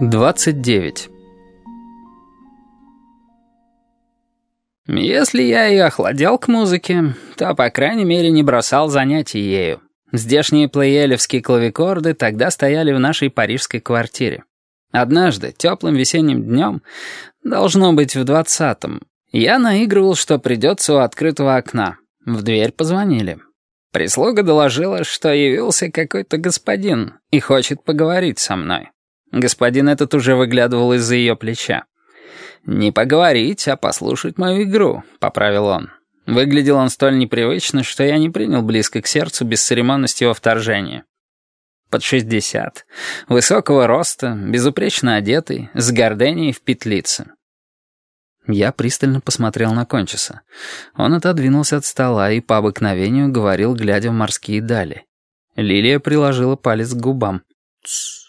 29. Если я и охладел к музыке, то, по крайней мере, не бросал занятий ею. Здешние плеелевские клавикорды тогда стояли в нашей парижской квартире. Однажды, теплым весенним днем, должно быть в двадцатом, я наигрывал, что придется у открытого окна. В дверь позвонили. Прислуга доложила, что явился какой-то господин и хочет поговорить со мной. Господин этот уже выглядывал из-за ее плеча. «Не поговорить, а послушать мою игру», — поправил он. Выглядел он столь непривычно, что я не принял близко к сердцу бесцеремонность его вторжения. Под шестьдесят, высокого роста, безупречно одетый, с горденей в петлице. Я пристально посмотрел на Кончиса. Он отодвинулся от стола и по обыкновению говорил, глядя в морские дали. Лилия приложила палец к губам. «Тссс».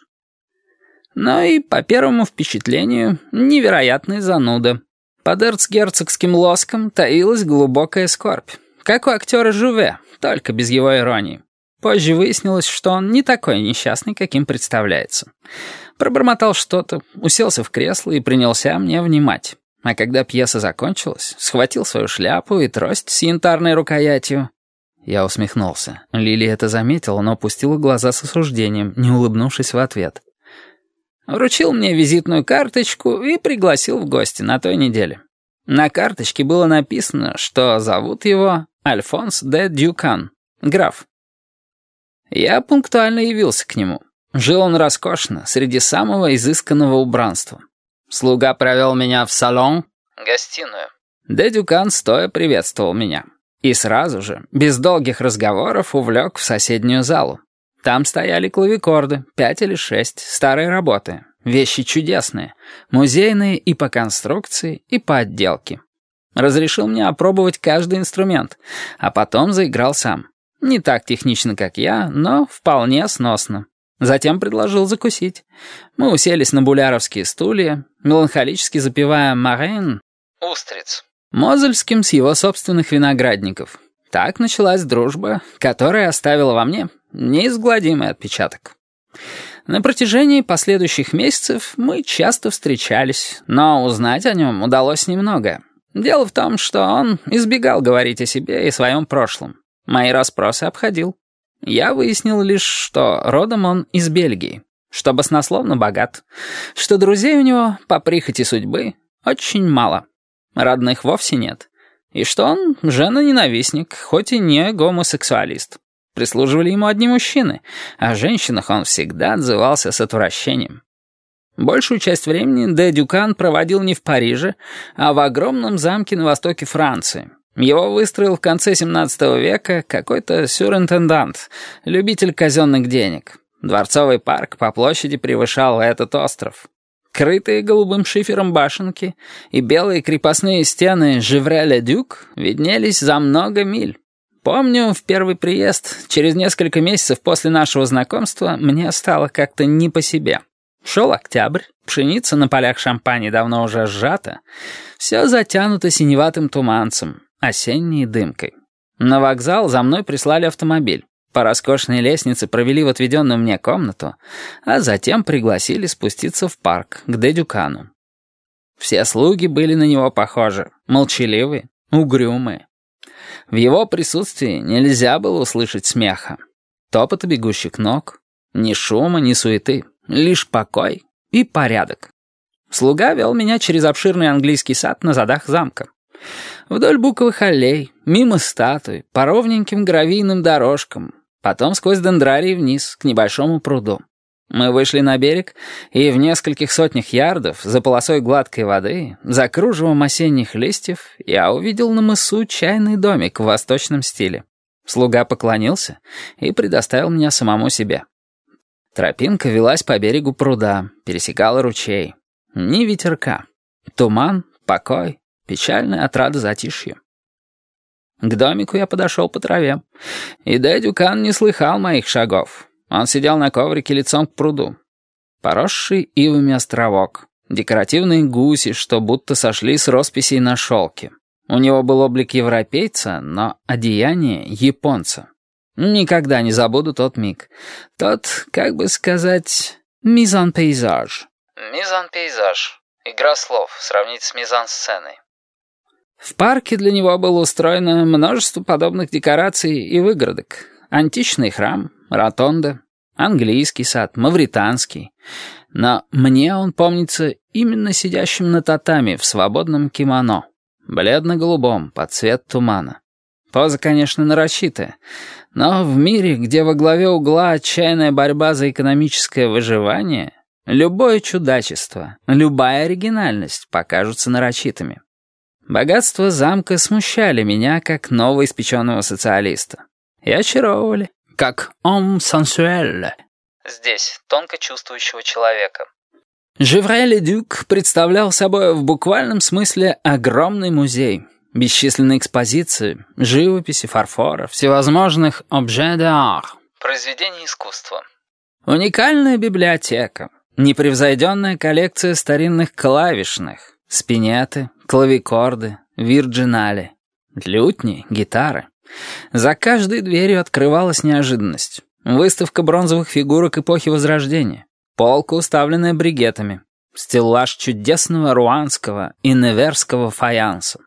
Но и по первому впечатлению невероятный зануда. Под эрцгерцогским лоском таилась глубокая скорбь. Как у актера Жуве, только без его иронии. Позже выяснилось, что он не такой несчастный, каким представляется. Пробормотал что-то, уселся в кресло и принялся мне внимать. А когда пьеса закончилась, схватил свою шляпу и трость с янтарной рукоятью. Я усмехнулся. Лили это заметила, но опустила глаза с осуждением, не улыбнувшись в ответ. Вручил мне визитную карточку и пригласил в гости на той неделе. На карточке было написано, что зовут его Альфонс де Дюкан, граф. Я пунктуально явился к нему. Жил он роскошно, среди самого изысканного убранства. Слуга провел меня в салон, гостиную. Де Дюкан стоя приветствовал меня. И сразу же, без долгих разговоров, увлек в соседнюю залу. Там стояли клавикорды, пять или шесть, старые работы, вещи чудесные, музейные и по конструкции, и по отделке. Разрешил мне опробовать каждый инструмент, а потом заиграл сам. Не так технично, как я, но вполне сносно. Затем предложил закусить. Мы уселись на буляровские стулья, меланхолически запивая «Марин» — «Устриц», Мозельским с его собственных виноградников. Так началась дружба, которая оставила во мне Неизгладимый отпечаток. На протяжении последующих месяцев мы часто встречались, но узнать о нем удалось немного. Дело в том, что он избегал говорить о себе и своем прошлом. Мои расспросы обходил. Я выяснил лишь, что родом он из Бельгии, что баснословно богат, что друзей у него, по прихоти судьбы, очень мало. Родных вовсе нет. И что он жена-ненавистник, хоть и не гомосексуалист. Прислуживали ему одни мужчины, а о женщинах он всегда отзывался с отвращением. Большую часть времени Де Дюкан проводил не в Париже, а в огромном замке на востоке Франции. Его выстроил в конце 17 века какой-то сюринтендант, любитель казенных денег. Дворцовый парк по площади превышал этот остров. Крытые голубым шифером башенки и белые крепостные стены Живреля-Дюк виднелись за много миль. Помню, в первый приезд, через несколько месяцев после нашего знакомства, мне стало как-то не по себе. Шел октябрь, пшеница на полях шампани давно уже сжата, все затянуто синеватым туманцем, осенней дымкой. На вокзал за мной прислали автомобиль. По роскошной лестнице провели в отведенную мне комнату, а затем пригласили спуститься в парк, к Дедюкану. Все слуги были на него похожи, молчаливые, угрюмые. В его присутствии нельзя было услышать смеха. Топота бегущих ног, ни шума, ни суеты, лишь покой и порядок. Слуга вел меня через обширный английский сад на задах замка. Вдоль буковых аллей, мимо статуй, по ровненьким гравийным дорожкам, потом сквозь дендрарий вниз, к небольшому пруду. Мы вышли на берег, и в нескольких сотнях ярдов, за полосой гладкой воды, за кружевом осенних листьев, я увидел на мысу чайный домик в восточном стиле. Слуга поклонился и предоставил меня самому себе. Тропинка велась по берегу пруда, пересекала ручей. Ни ветерка. Туман, покой, печальная отрада затишья. К домику я подошел по траве, и Дэдюкан не слыхал моих шагов. Он сидел на коврике лицом к пруду. Поросший ивами островок. Декоративные гуси, что будто сошли с росписей на шелке. У него был облик европейца, но одеяние японца. Никогда не забуду тот миг. Тот, как бы сказать, мизан-пейзаж. Мизан-пейзаж. Игра слов. Сравнить с мизан-сценой. В парке для него было устроено множество подобных декораций и выгородок. Античный храм, ротонда, английский сад, мавританский. Но мне он помнится именно сидящим на татами в свободном кимоно, бледно-голубом, под цвет тумана. Поза, конечно, нарочитая, но в мире, где во главе угла отчаянная борьба за экономическое выживание, любое чудачество, любая оригинальность покажутся нарочитыми. Богатства замка смущали меня, как новоиспеченного социалиста. И очаровывали, как «ом сенсуэль». Здесь, тонко чувствующего человека. Живрель-Дюк представлял собой в буквальном смысле огромный музей. Бесчисленные экспозиции, живописи, фарфора, всевозможных «objet d'art» — произведений искусства. Уникальная библиотека, непревзойденная коллекция старинных клавишных, спинеты, клавикорды, вирджинали, лютни, гитары. За каждой дверью открывалась неожиданность. Выставка бронзовых фигурок эпохи Возрождения, полка, уставленная бригетами, стеллаж чудесного руанского и неверского фаянса.